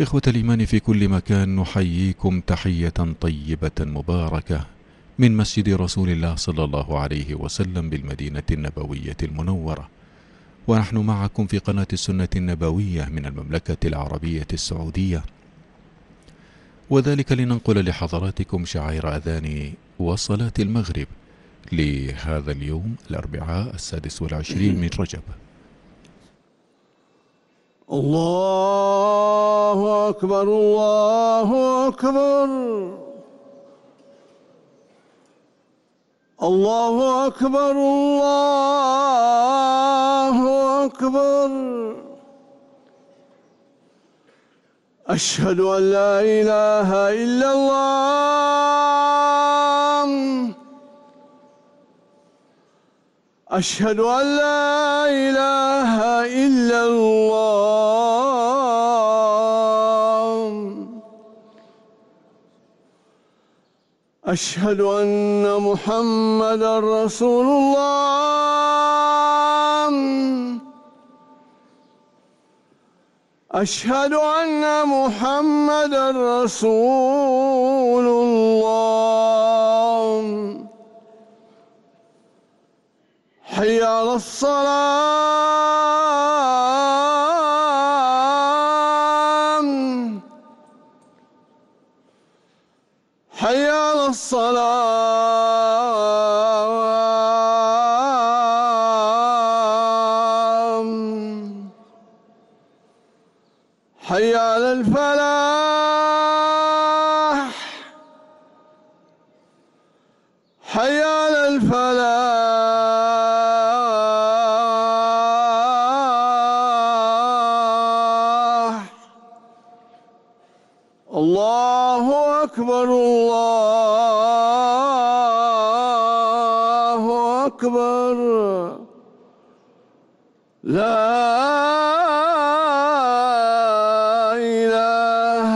إخوة الإيمان في كل مكان، نحييكم تحية طيبة مباركة من مسجد رسول الله صلى الله عليه وسلم بالمدينة النبوية المنورة. ونحن معكم في قناة السنة النبوية من المملكة العربية السعودية. وذلك لننقل لحضراتكم شعائر أذان وصلاة المغرب لهذا اليوم الأربعاء السادس والعشرين من رجب. الله أكبر الله أكبر الله أكبر الله أكبر أشهد أن لا إله إلا الله أشهد أن لا إله أشهد أن محمدا رسول الله. أشهد أن محمدا رسول الله. حي على الصلاة. الصلاة حي على الفلاح. حي على الفلاح. الله أكبر الله أكبر لا إله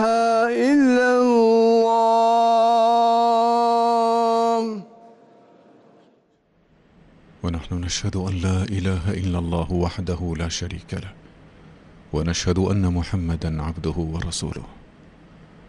إلا الله ونحن نشهد أن لا إله إلا الله وحده لا شريك له ونشهد أن محمدا عبده ورسوله